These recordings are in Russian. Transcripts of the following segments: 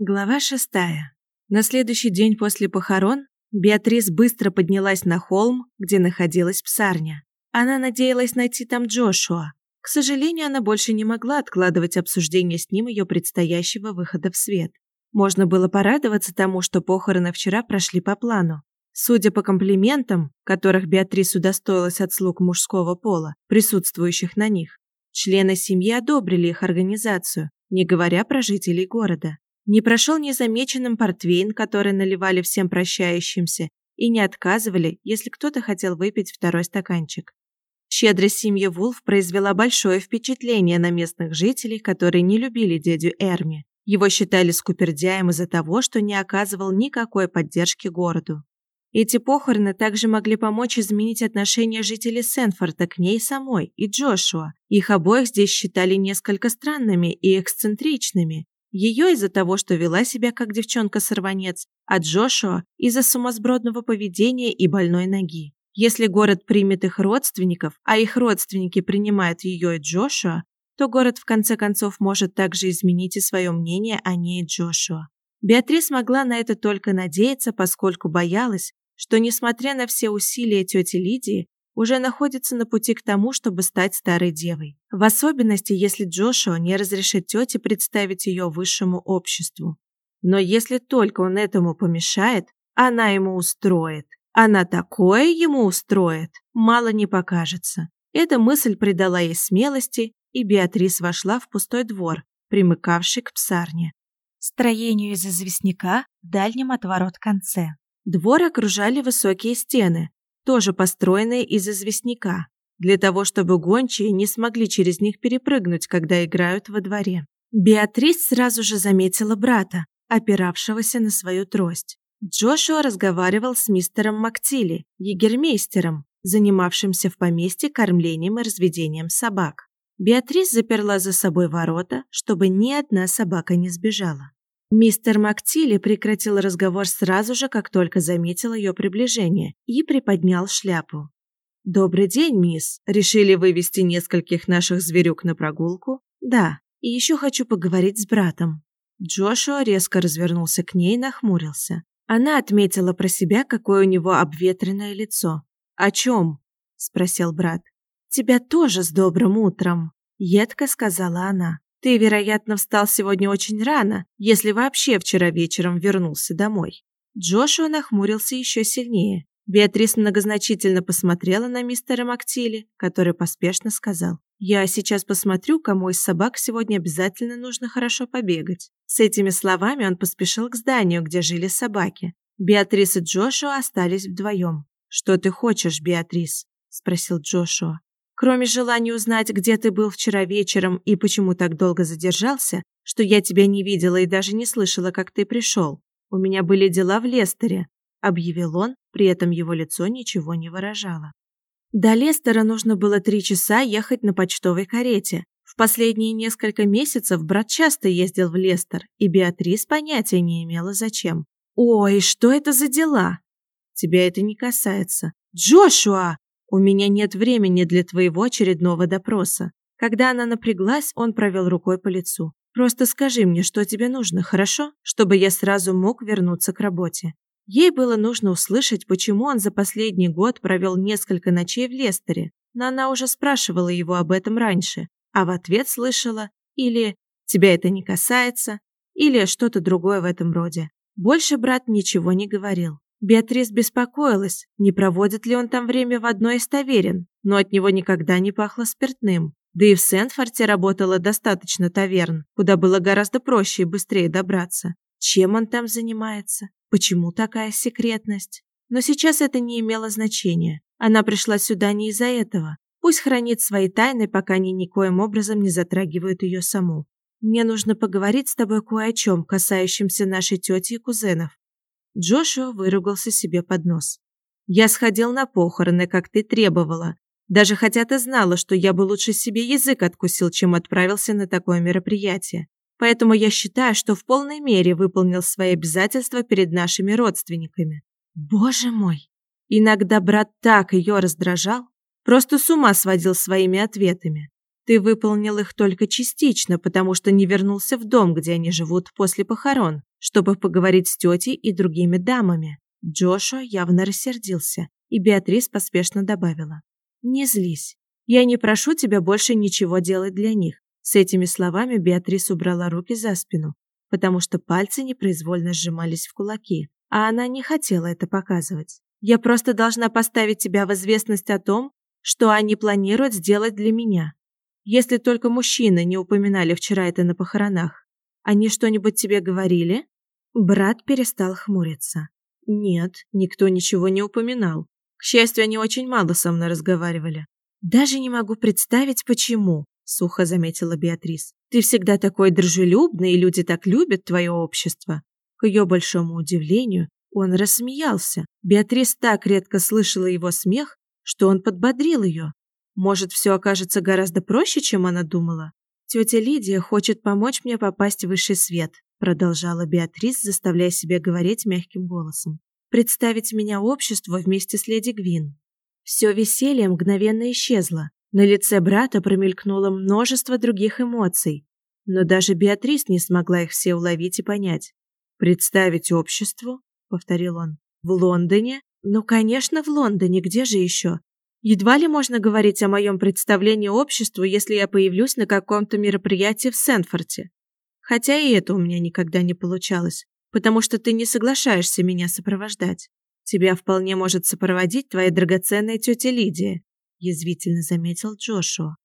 Глава шестая. На следующий день после похорон Беатрис быстро поднялась на холм, где находилась псарня. Она надеялась найти там Джошуа. К сожалению, она больше не могла откладывать обсуждение с ним ее предстоящего выхода в свет. Можно было порадоваться тому, что похороны вчера прошли по плану. Судя по комплиментам, которых Беатрис удостоилась от слуг мужского пола, присутствующих на них, члены семьи одобрили их организацию, не говоря про жителей города. Не прошел незамеченным портвейн, который наливали всем прощающимся, и не отказывали, если кто-то хотел выпить второй стаканчик. Щедрость семьи Вулф произвела большое впечатление на местных жителей, которые не любили дядю Эрми. Его считали скупердяем из-за того, что не оказывал никакой поддержки городу. Эти похороны также могли помочь изменить отношение жителей Сенфорта к ней самой и Джошуа. Их обоих здесь считали несколько странными и эксцентричными, ее из-за того, что вела себя как девчонка-сорванец, а Джошуа из-за сумасбродного поведения и больной ноги. Если город примет их родственников, а их родственники принимают ее и Джошуа, то город в конце концов может также изменить и свое мнение о ней и Джошуа. Беатрис могла на это только надеяться, поскольку боялась, что, несмотря на все усилия тети Лидии, уже находится на пути к тому, чтобы стать старой девой. В особенности, если Джошуа не разрешит тете представить ее высшему обществу. Но если только он этому помешает, она ему устроит. Она такое ему устроит, мало не покажется. Эта мысль придала ей смелости, и Беатрис вошла в пустой двор, примыкавший к псарне. Строению из известняка в дальнем от ворот конце. Двор окружали высокие стены, тоже построенные из известняка, для того, чтобы гончие не смогли через них перепрыгнуть, когда играют во дворе. Беатрис сразу же заметила брата, опиравшегося на свою трость. Джошуа разговаривал с мистером Мактили, егермейстером, занимавшимся в поместье кормлением и разведением собак. Беатрис заперла за собой ворота, чтобы ни одна собака не сбежала. Мистер Мактили прекратил разговор сразу же, как только заметил ее приближение, и приподнял шляпу. «Добрый день, мисс. Решили вывести нескольких наших зверюк на прогулку?» «Да. И еще хочу поговорить с братом». Джошуа резко развернулся к ней и нахмурился. Она отметила про себя, какое у него обветренное лицо. «О чем?» – спросил брат. «Тебя тоже с добрым утром», – едко сказала она. Ты, вероятно, встал сегодня очень рано, если вообще вчера вечером вернулся домой. Джошуа нахмурился еще сильнее. Беатрис многозначительно посмотрела на мистера Мактили, который поспешно сказал. «Я сейчас посмотрю, кому из собак сегодня обязательно нужно хорошо побегать». С этими словами он поспешил к зданию, где жили собаки. Беатрис и Джошуа остались вдвоем. «Что ты хочешь, Беатрис?» – спросил Джошуа. Кроме желания узнать, где ты был вчера вечером и почему так долго задержался, что я тебя не видела и даже не слышала, как ты пришел. У меня были дела в Лестере, объявил он, при этом его лицо ничего не выражало. До Лестера нужно было три часа ехать на почтовой карете. В последние несколько месяцев брат часто ездил в Лестер, и Беатрис понятия не имела зачем. Ой, что это за дела? Тебя это не касается. Джошуа! У меня нет времени для твоего очередного допроса. Когда она напряглась, он провел рукой по лицу. Просто скажи мне, что тебе нужно, хорошо? Чтобы я сразу мог вернуться к работе. Ей было нужно услышать, почему он за последний год провел несколько ночей в Лестере, но она уже спрашивала его об этом раньше, а в ответ слышала или «тебя это не касается», или что-то другое в этом роде. Больше брат ничего не говорил. Беатрис беспокоилась, не проводит ли он там время в одной из таверен, но от него никогда не пахло спиртным. Да и в Сент-Форте работало достаточно таверн, куда было гораздо проще и быстрее добраться. Чем он там занимается? Почему такая секретность? Но сейчас это не имело значения. Она пришла сюда не из-за этого. Пусть хранит свои тайны, пока они никоим образом не затрагивают ее саму. Мне нужно поговорить с тобой кое о чем, касающемся нашей тети и кузенов. Джошуа выругался себе под нос. «Я сходил на похороны, как ты требовала, даже хотя ты знала, что я бы лучше себе язык откусил, чем отправился на такое мероприятие. Поэтому я считаю, что в полной мере выполнил свои обязательства перед нашими родственниками». Боже мой! Иногда брат так ее раздражал, просто с ума сводил своими ответами. Ты выполнил их только частично, потому что не вернулся в дом, где они живут после похорон, чтобы поговорить с тетей и другими дамами. Джошуа явно рассердился, и Беатрис поспешно добавила. «Не злись. Я не прошу тебя больше ничего делать для них». С этими словами Беатрис убрала руки за спину, потому что пальцы непроизвольно сжимались в кулаки, а она не хотела это показывать. «Я просто должна поставить тебя в известность о том, что они планируют сделать для меня. Если только мужчины не упоминали вчера это на похоронах. Они что-нибудь тебе говорили? Брат перестал хмуриться. Нет, никто ничего не упоминал. К счастью, они очень мало со мной разговаривали. Даже не могу представить, почему, сухо заметила Беатрис. Ты всегда такой дружелюбный, и люди так любят твое общество. К ее большому удивлению, он рассмеялся. Беатрис так редко слышала его смех, что он подбодрил ее. Может, все окажется гораздо проще, чем она думала? Тетя Лидия хочет помочь мне попасть в высший свет, продолжала Беатрис, заставляя себя говорить мягким голосом. Представить меня обществу вместе с леди Гвин. Все веселье мгновенно исчезло. На лице брата промелькнуло множество других эмоций, но даже Беатрис не смогла их все уловить и понять. «Представить обществу?» — повторил он. «В Лондоне? Ну, конечно, в Лондоне. Где же еще? Едва ли можно говорить о моем представлении обществу, если я появлюсь на каком-то мероприятии в Сенфорте. Хотя и это у меня никогда не получалось, потому что ты не соглашаешься меня сопровождать. Тебя вполне может сопроводить твоя драгоценная тетя Лидия, язвительно заметил Джошуа.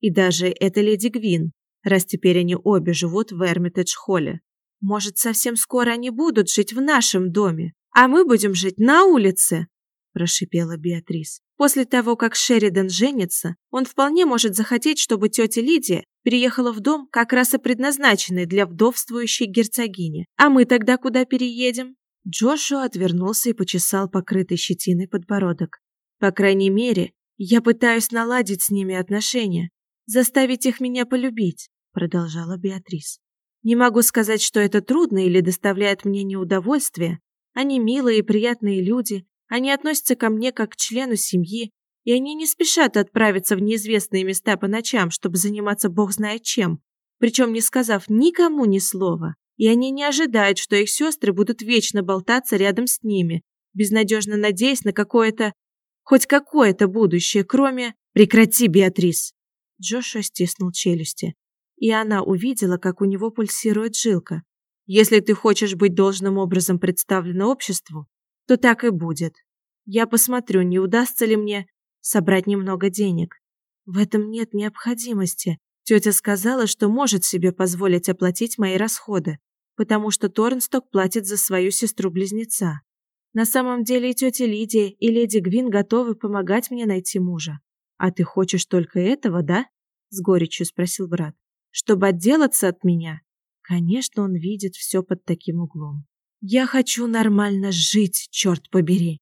И даже эта леди Гвин, раз теперь они обе живут в Эрмитедж-холле. Может, совсем скоро они будут жить в нашем доме, а мы будем жить на улице, прошипела Беатрис. После того, как Шеридан женится, он вполне может захотеть, чтобы тетя Лидия переехала в дом, как раз и предназначенный для вдовствующей герцогини. А мы тогда куда переедем? Джошуа отвернулся и почесал покрытый щетиной подбородок. По крайней мере, я пытаюсь наладить с ними отношения, заставить их меня полюбить, продолжала Беатрис. Не могу сказать, что это трудно или доставляет мне неудовольствие. Они милые и приятные люди, они относятся ко мне как к члену семьи, и они не спешат отправиться в неизвестные места по ночам, чтобы заниматься бог знает чем, причем не сказав никому ни слова. И они не ожидают, что их сестры будут вечно болтаться рядом с ними, безнадежно надеясь на какое-то, хоть какое-то будущее, кроме «Прекрати, Беатрис!» Джошуа стиснул челюсти, и она увидела, как у него пульсирует жилка. «Если ты хочешь быть должным образом представлена обществу, то так и будет. Я посмотрю, не удастся ли мне собрать немного денег. В этом нет необходимости. Тетя сказала, что может себе позволить оплатить мои расходы, потому что Торнсток платит за свою сестру-близнеца. На самом деле и тетя Лидия, и леди Гвин готовы помогать мне найти мужа. А ты хочешь только этого, да? С горечью спросил брат. Чтобы отделаться от меня? Конечно, он видит все под таким углом. Я хочу нормально жить, черт побери.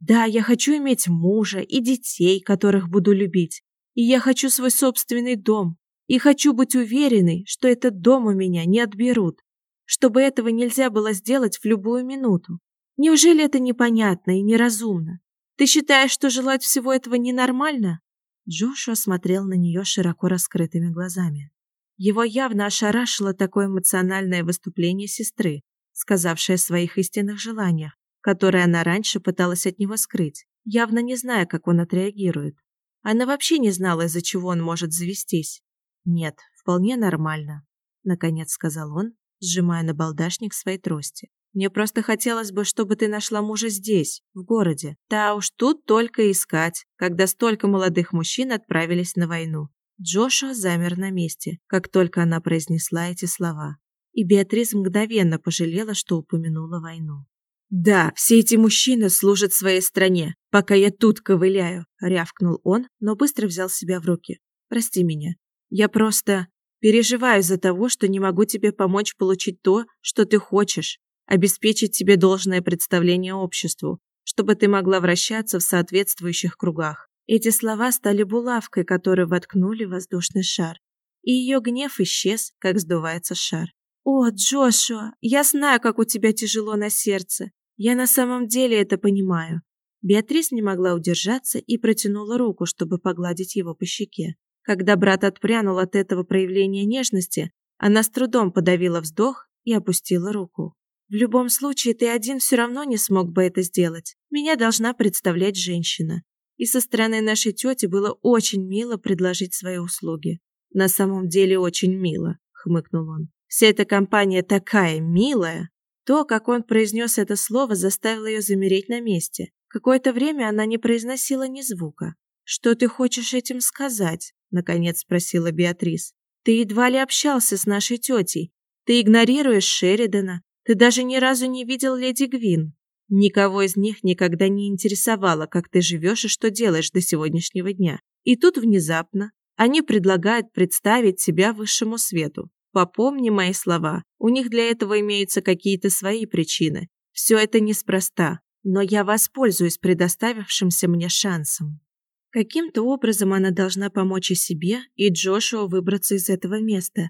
Да, я хочу иметь мужа и детей, которых буду любить. И я хочу свой собственный дом. И хочу быть уверенной, что этот дом у меня не отберут. Чтобы этого нельзя было сделать в любую минуту. Неужели это непонятно и неразумно? Ты считаешь, что желать всего этого ненормально? Джошуа смотрел на нее широко раскрытыми глазами. Его явно ошарашило такое эмоциональное выступление сестры, сказавшая о своих истинных желаниях, которые она раньше пыталась от него скрыть, явно не зная, как он отреагирует. Она вообще не знала, из-за чего он может завестись. «Нет, вполне нормально», — наконец сказал он, сжимая на балдашник своей трости. «Мне просто хотелось бы, чтобы ты нашла мужа здесь, в городе. Да уж тут только искать, когда столько молодых мужчин отправились на войну». Джошуа замер на месте, как только она произнесла эти слова и Беатрис мгновенно пожалела, что упомянула войну. «Да, все эти мужчины служат своей стране, пока я тут ковыляю», — рявкнул он, но быстро взял себя в руки. «Прости меня. Я просто переживаю за того, что не могу тебе помочь получить то, что ты хочешь, обеспечить тебе должное представление обществу, чтобы ты могла вращаться в соответствующих кругах». Эти слова стали булавкой, которую воткнули в воздушный шар, и ее гнев исчез, как сдувается шар. «О, Джошуа, я знаю, как у тебя тяжело на сердце. Я на самом деле это понимаю». Беатрис не могла удержаться и протянула руку, чтобы погладить его по щеке. Когда брат отпрянул от этого проявления нежности, она с трудом подавила вздох и опустила руку. В любом случае, ты один все равно не смог бы это сделать. Меня должна представлять женщина. И со стороны нашей тети было очень мило предложить свои услуги. На самом деле очень мило, хмыкнул он. Вся эта компания такая милая. То, как он произнес это слово, заставило ее замереть на месте. Какое-то время она не произносила ни звука. Что ты хочешь этим сказать? наконец спросила Беатрис. Ты едва ли общался с нашей тетей. Ты игнорируешь Шеридана. Ты даже ни разу не видел леди Гвин. Никого из них никогда не интересовало, как ты живешь и что делаешь до сегодняшнего дня. И тут внезапно они предлагают представить себя высшему свету. Попомни мои слова. У них для этого имеются какие-то свои причины. Все это неспроста, но я воспользуюсь предоставившимся мне шансом. Каким-то образом она должна помочь и себе, и Джошуа выбраться из этого места,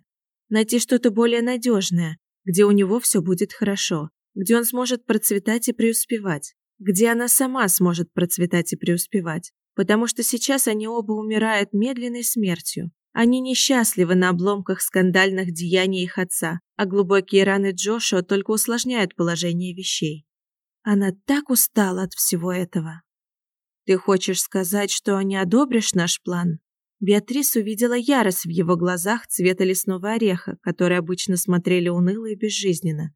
найти что-то более надежное, где у него все будет хорошо, где он сможет процветать и преуспевать, где она сама сможет процветать и преуспевать, потому что сейчас они оба умирают медленной смертью. Они несчастливы на обломках скандальных деяний их отца, а глубокие раны Джошуа только усложняют положение вещей. Она так устала от всего этого. Ты хочешь сказать, что не одобришь наш план? Беатрис увидела ярость в его глазах цвета лесного ореха, которые обычно смотрели уныло и безжизненно.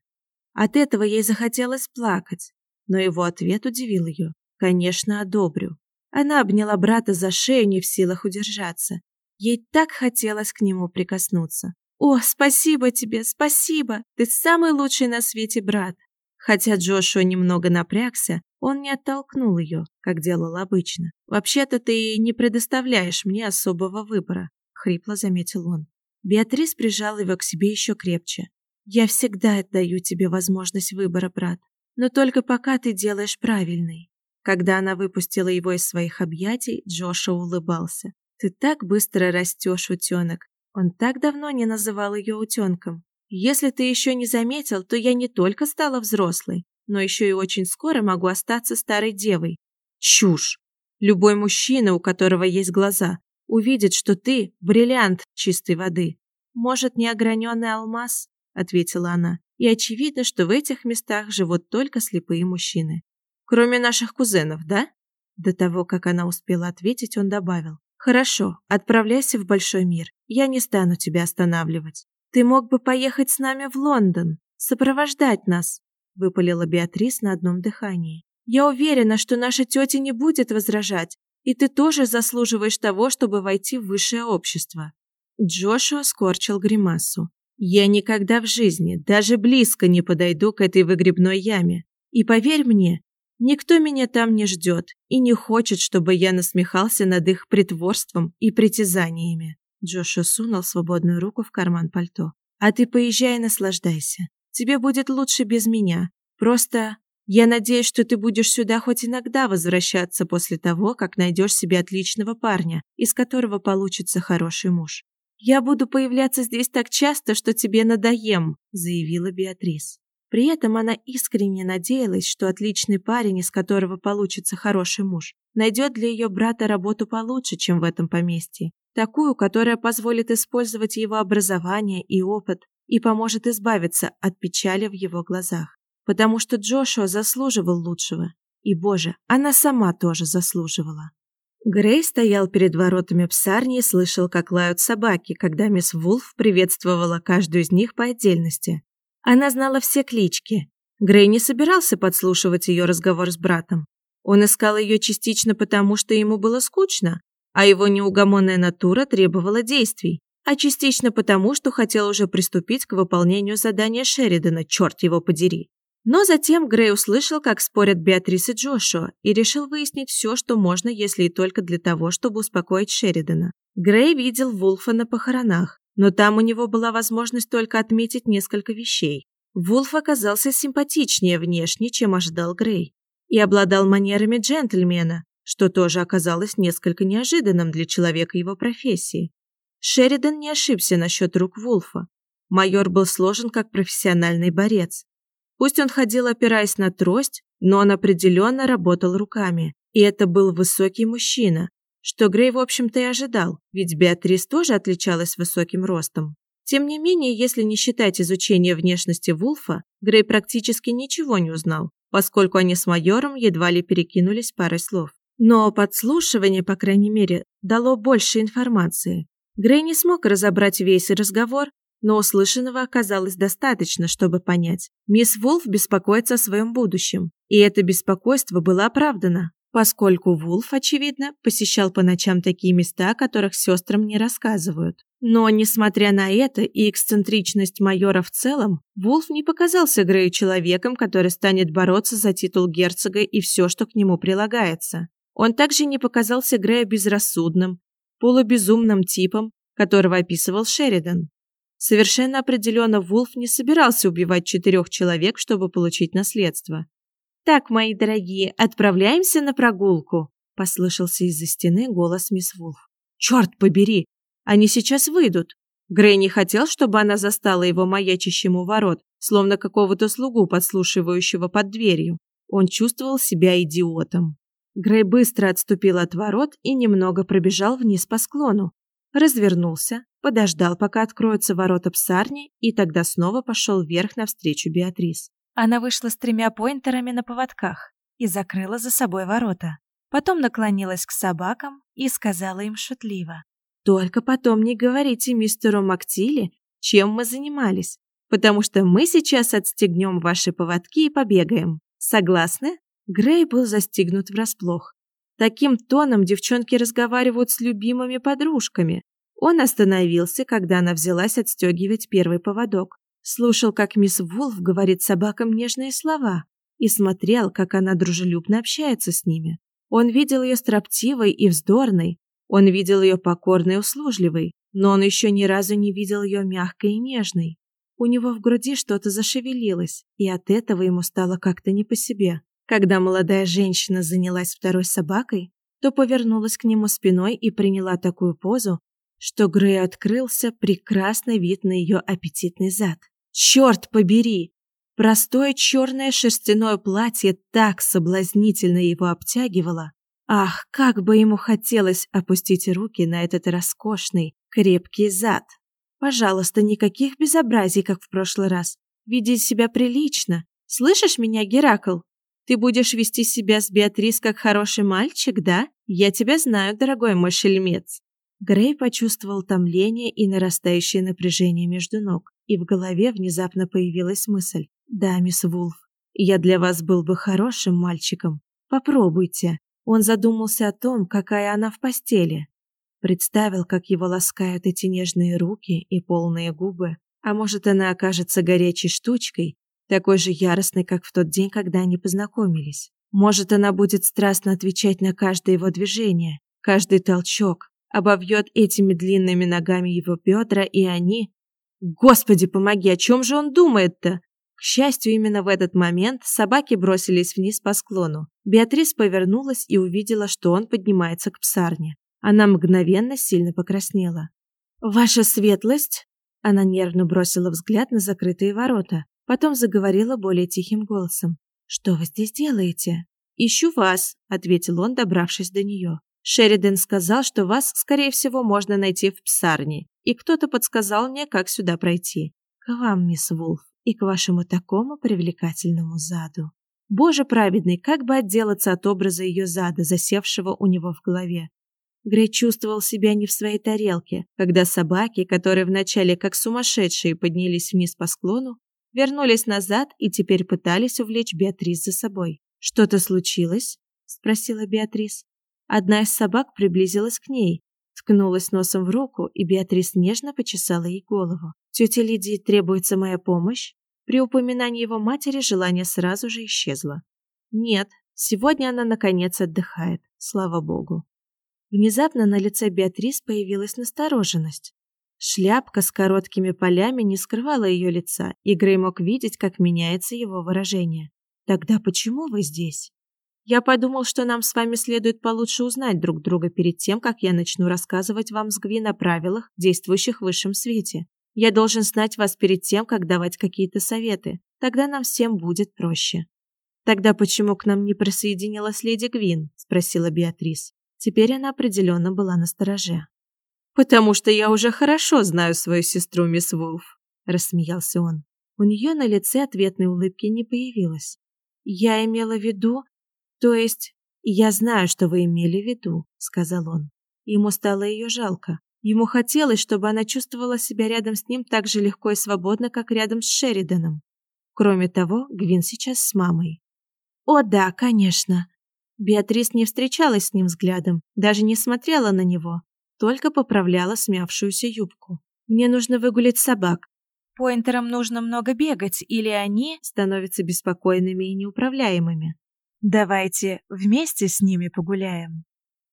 От этого ей захотелось плакать, но его ответ удивил ее. Конечно, одобрю. Она обняла брата за шею, не в силах удержаться. Ей так хотелось к нему прикоснуться. «О, спасибо тебе, спасибо! Ты самый лучший на свете брат!» Хотя Джошуа немного напрягся, он не оттолкнул ее, как делал обычно. «Вообще-то ты не предоставляешь мне особого выбора», — хрипло заметил он. Беатрис прижала его к себе еще крепче. «Я всегда отдаю тебе возможность выбора, брат, но только пока ты делаешь правильный». Когда она выпустила его из своих объятий, Джошуа улыбался. «Ты так быстро растешь, утенок. Он так давно не называл ее утенком. Если ты еще не заметил, то я не только стала взрослой, но еще и очень скоро могу остаться старой девой. Чушь! Любой мужчина, у которого есть глаза, увидит, что ты – бриллиант чистой воды. Может, не ограненный алмаз? Ответила она. И очевидно, что в этих местах живут только слепые мужчины. Кроме наших кузенов, да? До того, как она успела ответить, он добавил. Хорошо, отправляйся в большой мир. Я не стану тебя останавливать. Ты мог бы поехать с нами в Лондон, сопровождать нас, выпалила Беатрис на одном дыхании. Я уверена, что наша тетя не будет возражать, и ты тоже заслуживаешь того, чтобы войти в высшее общество. Джошуа скорчил гримасу. Я никогда в жизни даже близко не подойду к этой выгребной яме. И поверь мне, никто меня там не ждет и не хочет, чтобы я насмехался над их притворством и притязаниями. Джошуа сунул свободную руку в карман пальто. «А ты поезжай и наслаждайся. Тебе будет лучше без меня. Просто я надеюсь, что ты будешь сюда хоть иногда возвращаться после того, как найдешь себе отличного парня, из которого получится хороший муж. Я буду появляться здесь так часто, что тебе надоем», заявила Беатрис. При этом она искренне надеялась, что отличный парень, из которого получится хороший муж, найдет для ее брата работу получше, чем в этом поместье, такую, которая позволит использовать его образование и опыт и поможет избавиться от печали в его глазах. Потому что Джошуа заслуживал лучшего. И, боже, она сама тоже заслуживала. Грей стоял перед воротами псарни и слышал, как лают собаки, когда мисс Вулф приветствовала каждую из них по отдельности. Она знала все клички. Грей не собирался подслушивать ее разговор с братом. Он искал ее частично потому, что ему было скучно, а его неугомонная натура требовала действий, а частично потому, что хотел уже приступить к выполнению задания Шеридана, черт его подери. Но затем Грей услышал, как спорят Беатрис и Джошуа, и решил выяснить все, что можно, если и только для того, чтобы успокоить Шеридана. Грей видел Вулфа на похоронах, но там у него была возможность только отметить несколько вещей. Вулф оказался симпатичнее внешне, чем ожидал Грей, и обладал манерами джентльмена, что тоже оказалось несколько неожиданным для человека его профессии. Шеридан не ошибся насчет рук Вулфа. Майор был сложен как профессиональный борец. Пусть он ходил опираясь на трость, но он определенно работал руками. И это был высокий мужчина, что Грей, в общем-то, и ожидал, ведь Беатрис тоже отличалась высоким ростом. Тем не менее, если не считать изучения внешности Вулфа, Грей практически ничего не узнал, поскольку они с майором едва ли перекинулись парой слов. Но подслушивание, по крайней мере, дало больше информации. Грей не смог разобрать весь разговор, но услышанного оказалось достаточно, чтобы понять. Мисс Вулф беспокоится о своем будущем, и это беспокойство было оправдано, поскольку Вулф, очевидно, посещал по ночам такие места, о которых сестрам не рассказывают. Но, несмотря на это и эксцентричность майора в целом, Вулф не показался Грею человеком, который станет бороться за титул герцога и все, что к нему прилагается. Он также не показался Грею безрассудным, полубезумным типом, которого описывал Шеридан. Совершенно определенно Вулф не собирался убивать четырех человек, чтобы получить наследство. «Так, мои дорогие, отправляемся на прогулку», – послышался из-за стены голос мисс Вулф. «Черт побери! Они сейчас выйдут. Грей не хотел, чтобы она застала его маячащим у ворот, словно какого-то слугу, подслушивающего под дверью. Он чувствовал себя идиотом. Грей быстро отступил от ворот и немного пробежал вниз по склону. Развернулся, подождал, пока откроются ворота псарни, и тогда снова пошел вверх навстречу Беатрис. Она вышла с тремя поинтерами на поводках и закрыла за собой ворота. Потом наклонилась к собакам и сказала им шутливо. Только потом не говорите мистеру Мактили, чем мы занимались, потому что мы сейчас отстегнем ваши поводки и побегаем. Согласны? Грей был застигнут врасплох. Таким тоном девчонки разговаривают с любимыми подружками. Он остановился, когда она взялась отстегивать первый поводок. Слушал, как мисс Вулф говорит собакам нежные слова, и смотрел, как она дружелюбно общается с ними. Он видел ее строптивой и вздорной, он видел ее покорной и услужливой, но он еще ни разу не видел ее мягкой и нежной. У него в груди что-то зашевелилось, и от этого ему стало как-то не по себе. Когда молодая женщина занялась второй собакой, то повернулась к нему спиной и приняла такую позу, что Грей открылся прекрасный вид на ее аппетитный зад. Черт побери! Простое черное шерстяное платье так соблазнительно его обтягивало, Ах, как бы ему хотелось опустить руки на этот роскошный, крепкий зад. Пожалуйста, никаких безобразий, как в прошлый раз. Веди себя прилично. Слышишь меня, Геракл? Ты будешь вести себя с Беатрис как хороший мальчик, да? Я тебя знаю, дорогой мой шельмец. Грей почувствовал томление и нарастающее напряжение между ног, и в голове внезапно появилась мысль. «Да, мисс Вулф, я для вас был бы хорошим мальчиком. Попробуйте. Он задумался о том, какая она в постели. Представил, как его ласкают эти нежные руки и полные губы. А может, она окажется горячей штучкой, такой же яростной, как в тот день, когда они познакомились. Может, она будет страстно отвечать на каждое его движение, каждый толчок, обовьет этими длинными ногами его бедра, и они... Господи, помоги, о чем же он думает-то? К счастью, именно в этот момент собаки бросились вниз по склону. Беатрис повернулась и увидела, что он поднимается к псарне. Она мгновенно сильно покраснела. «Ваша светлость?» Она нервно бросила взгляд на закрытые ворота, потом заговорила более тихим голосом. «Что вы здесь делаете?» «Ищу вас», — ответил он, добравшись до нее. «Шеридан сказал, что вас, скорее всего, можно найти в псарне, и кто-то подсказал мне, как сюда пройти. К вам, мисс Вулф и к вашему такому привлекательному заду. Боже праведный, как бы отделаться от образа ее зада, засевшего у него в голове. Грей чувствовал себя не в своей тарелке, когда собаки, которые вначале как сумасшедшие поднялись вниз по склону, вернулись назад и теперь пытались увлечь Беатрис за собой. «Что-то случилось?» – спросила Беатрис. Одна из собак приблизилась к ней, ткнулась носом в руку, и Беатрис нежно почесала ей голову. «Тете Лидии требуется моя помощь?» При упоминании его матери желание сразу же исчезло. «Нет, сегодня она, наконец, отдыхает, слава богу». Внезапно на лице Беатрис появилась настороженность. Шляпка с короткими полями не скрывала ее лица, и Грей мог видеть, как меняется его выражение. «Тогда почему вы здесь?» Я подумал, что нам с вами следует получше узнать друг друга перед тем, как я начну рассказывать вам с Гвин о правилах, действующих в высшем свете. Я должен знать вас перед тем, как давать какие-то советы. Тогда нам всем будет проще. Тогда почему к нам не присоединилась леди Гвин? спросила Беатрис. Теперь она определенно была на стороже. «Потому что я уже хорошо знаю свою сестру, мисс Вулф», – рассмеялся он. У нее на лице ответной улыбки не появилось. «Я имела в виду... То есть, я знаю, что вы имели в виду», – сказал он. Ему стало ее жалко. Ему хотелось, чтобы она чувствовала себя рядом с ним так же легко и свободно, как рядом с Шериданом. Кроме того, Гвин сейчас с мамой. О, да, конечно. Беатрис не встречалась с ним взглядом, даже не смотрела на него, только поправляла смявшуюся юбку. Мне нужно выгулять собак. Пойнтерам нужно много бегать, или они становятся беспокойными и неуправляемыми. Давайте вместе с ними погуляем.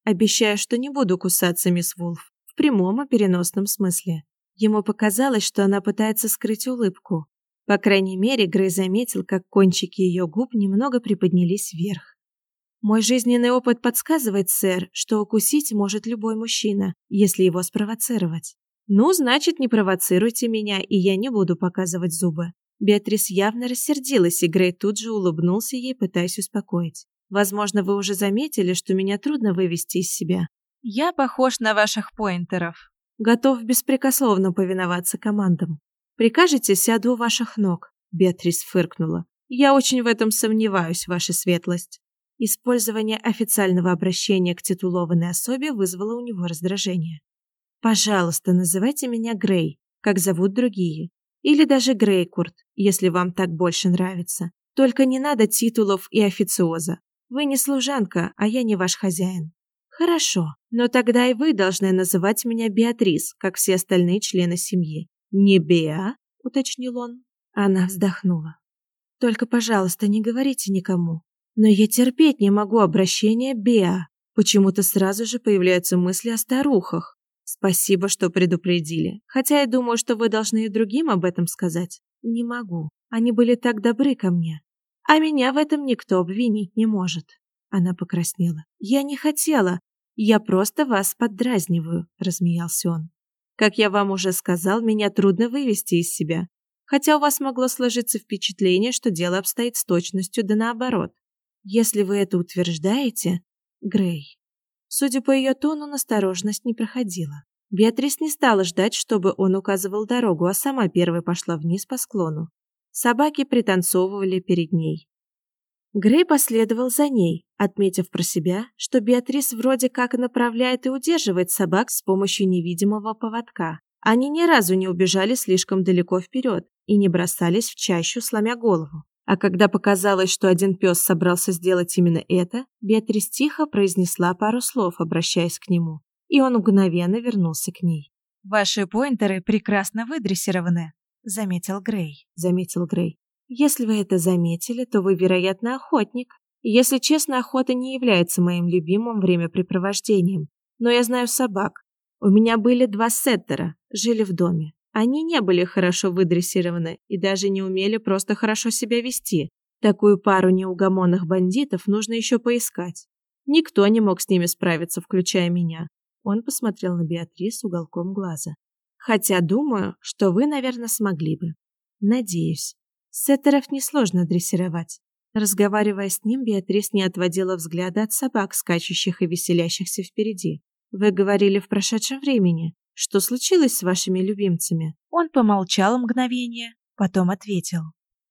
Обещаю, что не буду кусаться, мисс Вулф прямом и переносном смысле. Ему показалось, что она пытается скрыть улыбку. По крайней мере, Грей заметил, как кончики ее губ немного приподнялись вверх. Мой жизненный опыт подсказывает, сэр, что укусить может любой мужчина, если его спровоцировать. Ну, значит, не провоцируйте меня, и я не буду показывать зубы. Беатрис явно рассердилась, и Грей тут же улыбнулся ей, пытаясь успокоить. Возможно, вы уже заметили, что меня трудно вывести из себя. Я похож на ваших поинтеров. Готов беспрекословно повиноваться командам. Прикажете, сяду у ваших ног. Беатрис фыркнула. Я очень в этом сомневаюсь, ваша светлость. Использование официального обращения к титулованной особе вызвало у него раздражение. Пожалуйста, называйте меня Грей, как зовут другие, или даже Грейкурт, если вам так больше нравится. Только не надо титулов и официоза. Вы не служанка, а я не ваш хозяин. Хорошо, но тогда и вы должны называть меня Беатрис, как все остальные члены семьи. Не Беа, уточнил он. Она вздохнула. Только, пожалуйста, не говорите никому. Но я терпеть не могу обращения Беа. Почему-то сразу же появляются мысли о старухах. Спасибо, что предупредили. Хотя я думаю, что вы должны и другим об этом сказать. Не могу. Они были так добры ко мне. А меня в этом никто обвинить не может. Она покраснела. Я не хотела. «Я просто вас поддразниваю», – рассмеялся он. «Как я вам уже сказал, меня трудно вывести из себя, хотя у вас могло сложиться впечатление, что дело обстоит с точностью да наоборот. Если вы это утверждаете, Грей». Судя по ее тону, насторожность не проходила. Беатрис не стала ждать, чтобы он указывал дорогу, а сама первой пошла вниз по склону. Собаки пританцовывали перед ней. Грей последовал за ней, отметив про себя, что Беатрис вроде как направляет и удерживает собак с помощью невидимого поводка. Они ни разу не убежали слишком далеко вперед и не бросались в чащу, сломя голову. А когда показалось, что один пес собрался сделать именно это, Беатрис тихо произнесла пару слов, обращаясь к нему, и он мгновенно вернулся к ней. «Ваши поинтеры прекрасно выдрессированы», — заметил Грей. Заметил Грей. Если вы это заметили, то вы, вероятно, охотник. Если честно, охота не является моим любимым времяпрепровождением. Но я знаю собак. У меня были два сеттера, жили в доме. Они не были хорошо выдрессированы и даже не умели просто хорошо себя вести. Такую пару неугомонных бандитов нужно еще поискать. Никто не мог с ними справиться, включая меня. Он посмотрел на Беатрис уголком глаза. Хотя думаю, что вы, наверное, смогли бы. Надеюсь. Сеттеров несложно дрессировать. Разговаривая с ним, Беатрис не отводила взгляда от собак, скачущих и веселящихся впереди. «Вы говорили в прошедшем времени. Что случилось с вашими любимцами?» Он помолчал мгновение, потом ответил.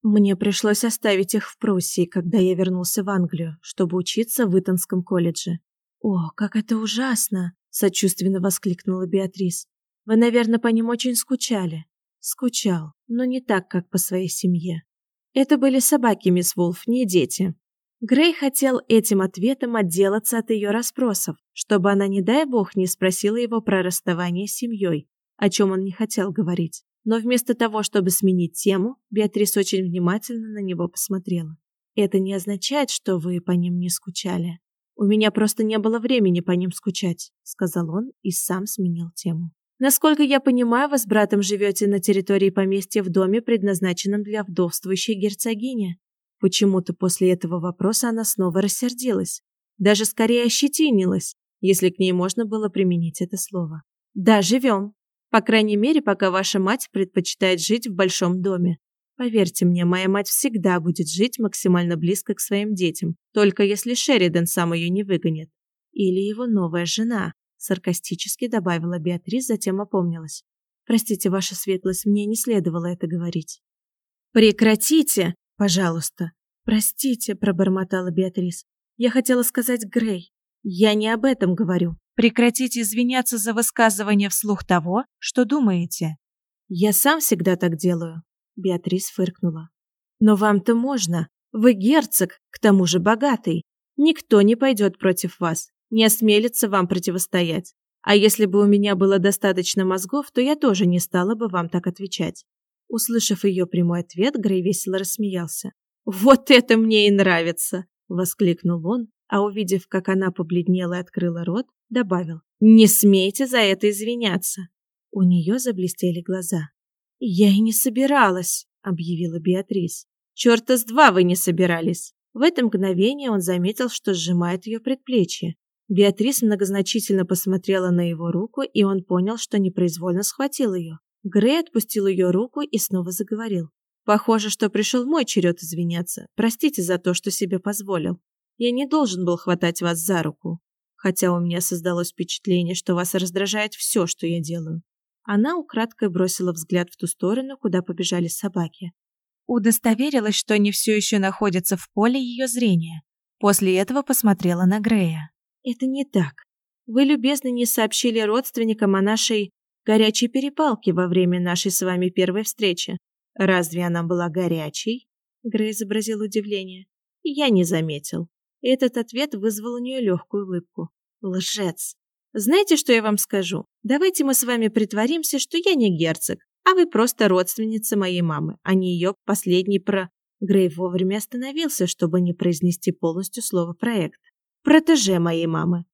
«Мне пришлось оставить их в Пруссии, когда я вернулся в Англию, чтобы учиться в Итонском колледже». «О, как это ужасно!» – сочувственно воскликнула Беатрис. «Вы, наверное, по ним очень скучали». Скучал, но не так, как по своей семье. Это были собаки, мисс Вулф, не дети. Грей хотел этим ответом отделаться от ее расспросов, чтобы она, не дай бог, не спросила его про расставание с семьей, о чем он не хотел говорить. Но вместо того, чтобы сменить тему, Беатрис очень внимательно на него посмотрела. «Это не означает, что вы по ним не скучали. У меня просто не было времени по ним скучать», — сказал он и сам сменил тему. Насколько я понимаю, вы с братом живете на территории поместья в доме, предназначенном для вдовствующей герцогини. Почему-то после этого вопроса она снова рассердилась. Даже скорее ощетинилась, если к ней можно было применить это слово. Да, живем. По крайней мере, пока ваша мать предпочитает жить в большом доме. Поверьте мне, моя мать всегда будет жить максимально близко к своим детям, только если Шеридан сам ее не выгонит. или его новая жена, саркастически добавила Беатрис, затем опомнилась. Простите, ваша светлость, мне не следовало это говорить. Прекратите, пожалуйста. Простите, пробормотала Беатрис. Я хотела сказать Грей. Я не об этом говорю. Прекратите извиняться за высказывание вслух того, что думаете. Я сам всегда так делаю, Беатрис фыркнула. Но вам-то можно. Вы герцог, к тому же богатый. Никто не пойдет против вас, не осмелится вам противостоять. А если бы у меня было достаточно мозгов, то я тоже не стала бы вам так отвечать. Услышав ее прямой ответ, Грей весело рассмеялся. «Вот это мне и нравится!» – воскликнул он, а увидев, как она побледнела и открыла рот, добавил. «Не смейте за это извиняться!» У нее заблестели глаза. «Я и не собиралась!» – объявила Беатрис. «Черта с два вы не собирались!» В это мгновение он заметил, что сжимает ее предплечье. Беатрис многозначительно посмотрела на его руку, и он понял, что непроизвольно схватил ее. Грей отпустил ее руку и снова заговорил. «Похоже, что пришел мой черед извиняться. Простите за то, что себе позволил. Я не должен был хватать вас за руку. Хотя у меня создалось впечатление, что вас раздражает все, что я делаю». Она украдкой бросила взгляд в ту сторону, куда побежали собаки удостоверилась, что они все еще находятся в поле ее зрения. После этого посмотрела на Грея. «Это не так. Вы, любезно, не сообщили родственникам о нашей горячей перепалке во время нашей с вами первой встречи. Разве она была горячей?» Грей изобразил удивление. «Я не заметил». Этот ответ вызвал у нее легкую улыбку. «Лжец! Знаете, что я вам скажу? Давайте мы с вами притворимся, что я не герцог, а вы просто родственница моей мамы, а не ее последний про... Грей вовремя остановился, чтобы не произнести полностью слово «проект». Протеже моей мамы.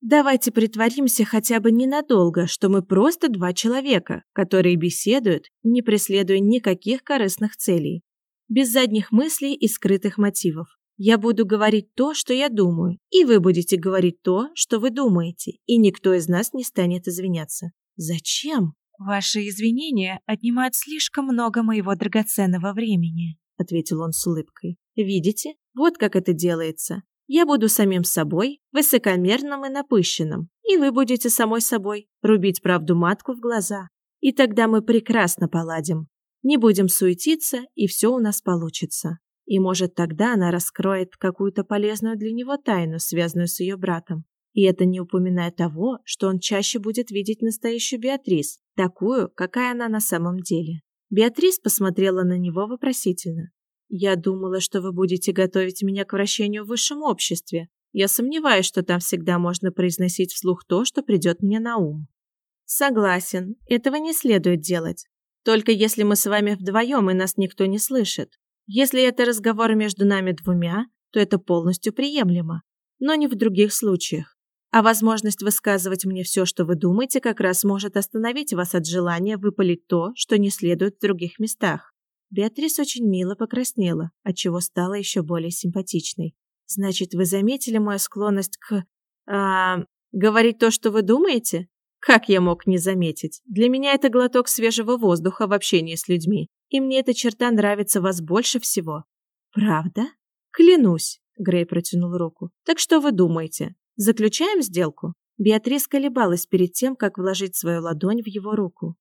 Давайте притворимся хотя бы ненадолго, что мы просто два человека, которые беседуют, не преследуя никаких корыстных целей, без задних мыслей и скрытых мотивов. Я буду говорить то, что я думаю, и вы будете говорить то, что вы думаете, и никто из нас не станет извиняться. Зачем? «Ваши извинения отнимают слишком много моего драгоценного времени», ответил он с улыбкой. «Видите? Вот как это делается. Я буду самим собой, высокомерным и напыщенным, и вы будете самой собой, рубить правду матку в глаза. И тогда мы прекрасно поладим. Не будем суетиться, и все у нас получится. И может тогда она раскроет какую-то полезную для него тайну, связанную с ее братом. И это не упоминая того, что он чаще будет видеть настоящую Беатрис, такую, какая она на самом деле. Беатрис посмотрела на него вопросительно. «Я думала, что вы будете готовить меня к вращению в высшем обществе. Я сомневаюсь, что там всегда можно произносить вслух то, что придет мне на ум». «Согласен, этого не следует делать. Только если мы с вами вдвоем, и нас никто не слышит. Если это разговор между нами двумя, то это полностью приемлемо. Но не в других случаях. А возможность высказывать мне все, что вы думаете, как раз может остановить вас от желания выпалить то, что не следует в других местах. Беатрис очень мило покраснела, отчего стала еще более симпатичной. Значит, вы заметили мою склонность к... А, говорить то, что вы думаете? Как я мог не заметить? Для меня это глоток свежего воздуха в общении с людьми, и мне эта черта нравится вас больше всего. Правда? Клянусь, Грей протянул руку. Так что вы думаете? Заключаем сделку?» Беатрис колебалась перед тем, как вложить свою ладонь в его руку.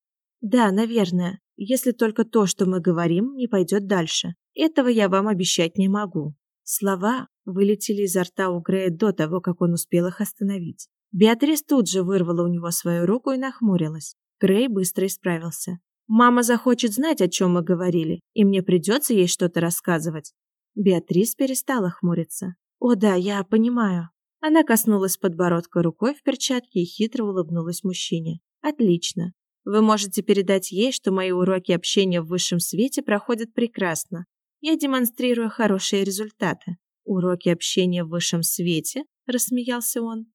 «Да, наверное, если только то, что мы говорим, не пойдет дальше. Этого я вам обещать не могу». Слова вылетели изо рта у Грея до того, как он успел их остановить. Беатрис тут же вырвала у него свою руку и нахмурилась. Грей быстро исправился. «Мама захочет знать, о чем мы говорили, и мне придется ей что-то рассказывать». Беатрис перестала хмуриться. «О да, я понимаю. Она коснулась подбородка рукой в перчатке и хитро улыбнулась мужчине. Отлично. Вы можете передать ей, что мои уроки общения в высшем свете проходят прекрасно. Я демонстрирую хорошие результаты. Уроки общения в высшем свете? рассмеялся он.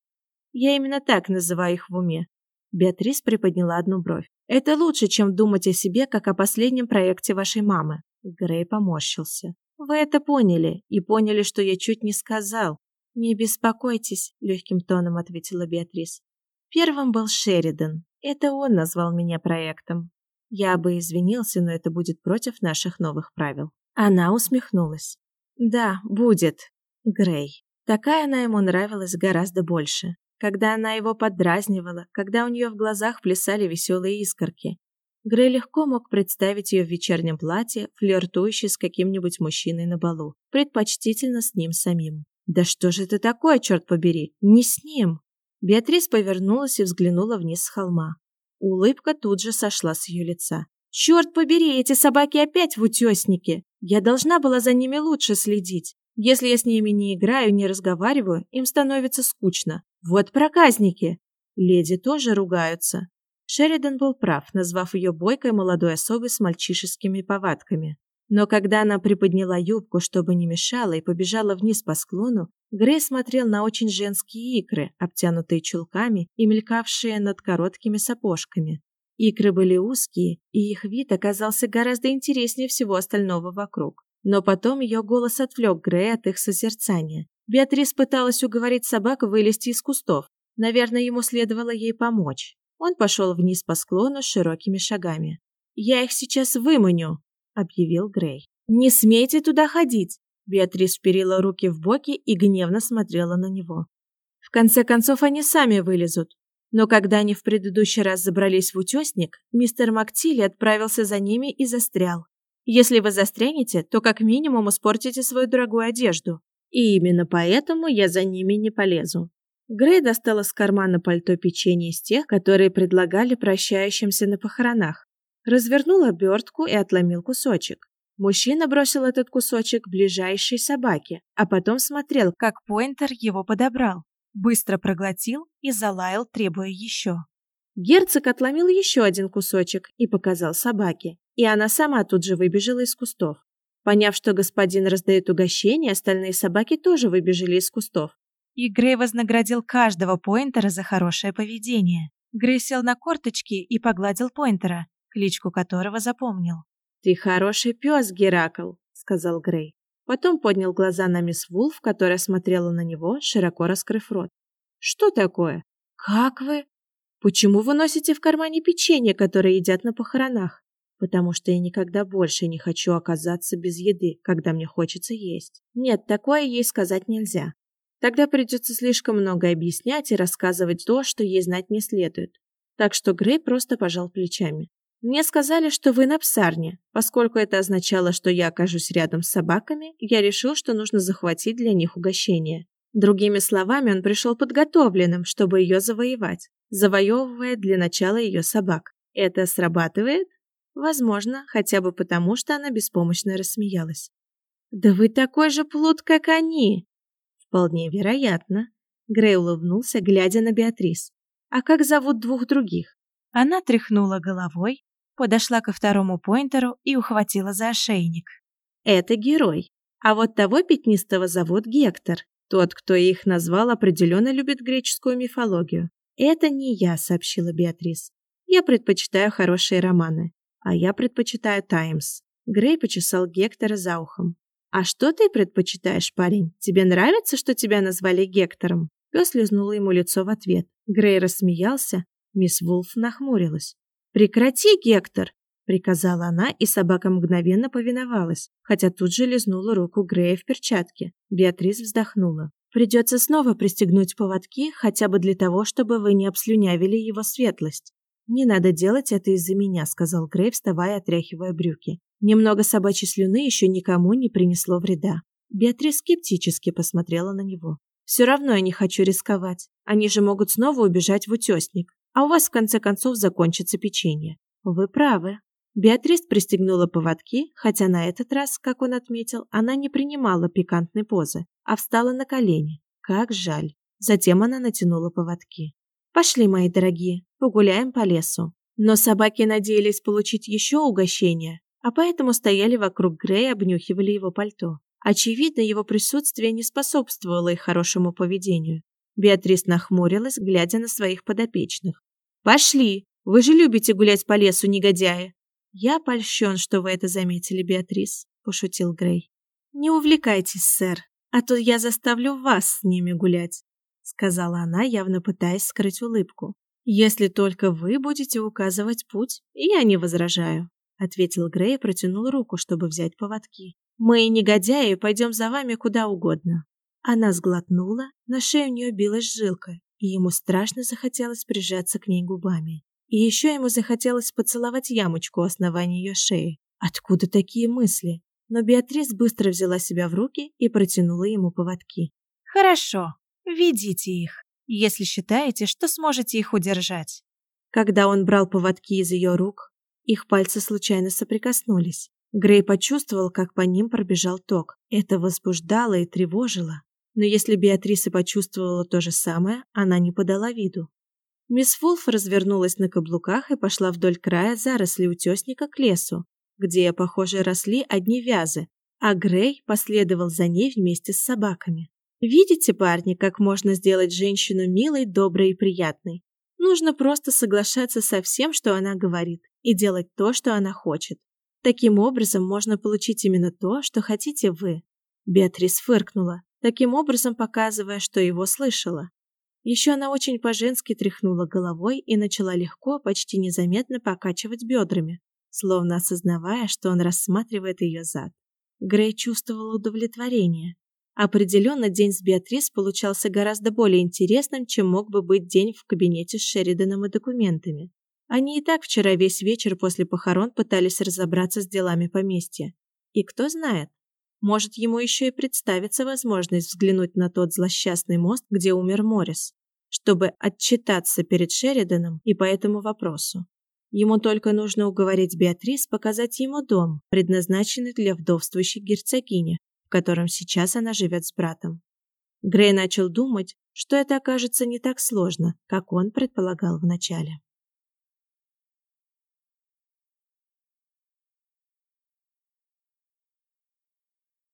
Я именно так называю их в уме. Беатрис приподняла одну бровь. Это лучше, чем думать о себе, как о последнем проекте вашей мамы. Грей поморщился. Вы это поняли и поняли, что я чуть не сказал. «Не беспокойтесь», — легким тоном ответила Беатрис. «Первым был Шеридан. Это он назвал меня проектом. Я бы извинился, но это будет против наших новых правил». Она усмехнулась. «Да, будет, Грей. Такая она ему нравилась гораздо больше. Когда она его поддразнивала, когда у нее в глазах плясали веселые искорки. Грей легко мог представить ее в вечернем платье, флиртующей с каким-нибудь мужчиной на балу, предпочтительно с ним самим. «Да что же это такое, черт побери? Не с ним!» Беатрис повернулась и взглянула вниз с холма. Улыбка тут же сошла с ее лица. «Черт побери, эти собаки опять в утеснике! Я должна была за ними лучше следить. Если я с ними не играю, не разговариваю, им становится скучно. Вот проказники. Леди тоже ругаются. Шеридан был прав, назвав ее бойкой молодой особой с мальчишескими повадками. Но когда она приподняла юбку, чтобы не мешала, и побежала вниз по склону, Грей смотрел на очень женские икры, обтянутые чулками и мелькавшие над короткими сапожками. Икры были узкие, и их вид оказался гораздо интереснее всего остального вокруг. Но потом ее голос отвлек Грея от их созерцания. Беатрис пыталась уговорить собак вылезти из кустов. Наверное, ему следовало ей помочь. Он пошел вниз по склону широкими шагами. «Я их сейчас выманю», — объявил Грей. «Не смейте туда ходить!» Беатрис вперила руки в боки и гневно смотрела на него. В конце концов, они сами вылезут. Но когда они в предыдущий раз забрались в утесник, мистер Мактили отправился за ними и застрял. Если вы застрянете, то как минимум испортите свою дорогую одежду. И именно поэтому я за ними не полезу. Грей достал из кармана пальто печенье из тех, которые предлагали прощающимся на похоронах. Развернул обертку и отломил кусочек. Мужчина бросил этот кусочек ближайшей собаке, а потом смотрел, как Пойнтер его подобрал. Быстро проглотил и залаял, требуя еще. Герцог отломил еще один кусочек и показал собаке, и она сама тут же выбежала из кустов. Поняв, что господин раздает угощение, остальные собаки тоже выбежали из кустов. И Грей вознаградил каждого Пойнтера за хорошее поведение. Грей сел на корточки и погладил Пойнтера, кличку которого запомнил. «Ты хороший пес, Геракл», — сказал Грей. Потом поднял глаза на мисс Вулф, которая смотрела на него, широко раскрыв рот. «Что такое? Как вы? Почему вы носите в кармане печенье, которое едят на похоронах?» «Потому что я никогда больше не хочу оказаться без еды, когда мне хочется есть. Нет, такое ей сказать нельзя. Тогда придется слишком много объяснять и рассказывать то, что ей знать не следует. Так что Грей просто пожал плечами. Мне сказали, что вы на псарне. Поскольку это означало, что я окажусь рядом с собаками, я решил, что нужно захватить для них угощение. Другими словами, он пришел подготовленным, чтобы ее завоевать, завоевывая для начала ее собак. Это срабатывает? Возможно, хотя бы потому, что она беспомощно рассмеялась. «Да вы такой же плут, как они!» «Вполне вероятно», — Грей улыбнулся, глядя на Беатрис. «А как зовут двух других?» Она тряхнула головой, подошла ко второму поинтеру и ухватила за ошейник. Это герой. А вот того пятнистого зовут Гектор. Тот, кто их назвал, определенно любит греческую мифологию. Это не я, сообщила Беатрис. Я предпочитаю хорошие романы. А я предпочитаю Таймс. Грей почесал Гектора за ухом. «А что ты предпочитаешь, парень? Тебе нравится, что тебя назвали Гектором?» Пес лизнул ему лицо в ответ. Грей рассмеялся. Мисс Вулф нахмурилась. «Прекрати, Гектор!» — приказала она, и собака мгновенно повиновалась, хотя тут же лизнула руку Грея в перчатке. Беатрис вздохнула. «Придется снова пристегнуть поводки, хотя бы для того, чтобы вы не обслюнявили его светлость». «Не надо делать это из-за меня», — сказал Грей, вставая, отряхивая брюки. Немного собачьей слюны еще никому не принесло вреда. Беатрис скептически посмотрела на него. «Все равно я не хочу рисковать. Они же могут снова убежать в утесник а у вас в конце концов закончится печенье. Вы правы. Беатрис пристегнула поводки, хотя на этот раз, как он отметил, она не принимала пикантной позы, а встала на колени. Как жаль. Затем она натянула поводки. «Пошли, мои дорогие, погуляем по лесу». Но собаки надеялись получить еще угощение, а поэтому стояли вокруг Грея, обнюхивали его пальто. Очевидно, его присутствие не способствовало их хорошему поведению. Беатрис нахмурилась, глядя на своих подопечных. «Пошли! Вы же любите гулять по лесу, негодяи!» «Я польщен, что вы это заметили, Беатрис», — пошутил Грей. «Не увлекайтесь, сэр, а то я заставлю вас с ними гулять», — сказала она, явно пытаясь скрыть улыбку. «Если только вы будете указывать путь, я не возражаю», — ответил Грей и протянул руку, чтобы взять поводки. «Мы, негодяи, пойдем за вами куда угодно». Она сглотнула, на шее у нее билась жилка, и ему страшно захотелось прижаться к ней губами. И еще ему захотелось поцеловать ямочку у основания ее шеи. Откуда такие мысли? Но Беатрис быстро взяла себя в руки и протянула ему поводки. «Хорошо, ведите их, если считаете, что сможете их удержать». Когда он брал поводки из ее рук, их пальцы случайно соприкоснулись. Грей почувствовал, как по ним пробежал ток. Это возбуждало и тревожило. Но если Беатриса почувствовала то же самое, она не подала виду. Мисс Вулф развернулась на каблуках и пошла вдоль края заросли утесника к лесу, где, похоже, росли одни вязы, а Грей последовал за ней вместе с собаками. Видите, парни, как можно сделать женщину милой, доброй и приятной? Нужно просто соглашаться со всем, что она говорит, и делать то, что она хочет. Таким образом можно получить именно то, что хотите вы. Беатрис фыркнула, таким образом показывая, что его слышала. Еще она очень по-женски тряхнула головой и начала легко, почти незаметно покачивать бедрами, словно осознавая, что он рассматривает ее зад. Грей чувствовал удовлетворение. Определенно день с Беатрис получался гораздо более интересным, чем мог бы быть день в кабинете с Шериданом и документами. Они и так вчера весь вечер после похорон пытались разобраться с делами поместья. И кто знает, может, ему еще и представится возможность взглянуть на тот злосчастный мост, где умер Моррис, чтобы отчитаться перед Шериданом и по этому вопросу. Ему только нужно уговорить Беатрис показать ему дом, предназначенный для вдовствующей герцогини, в котором сейчас она живет с братом. Грей начал думать, что это окажется не так сложно, как он предполагал вначале.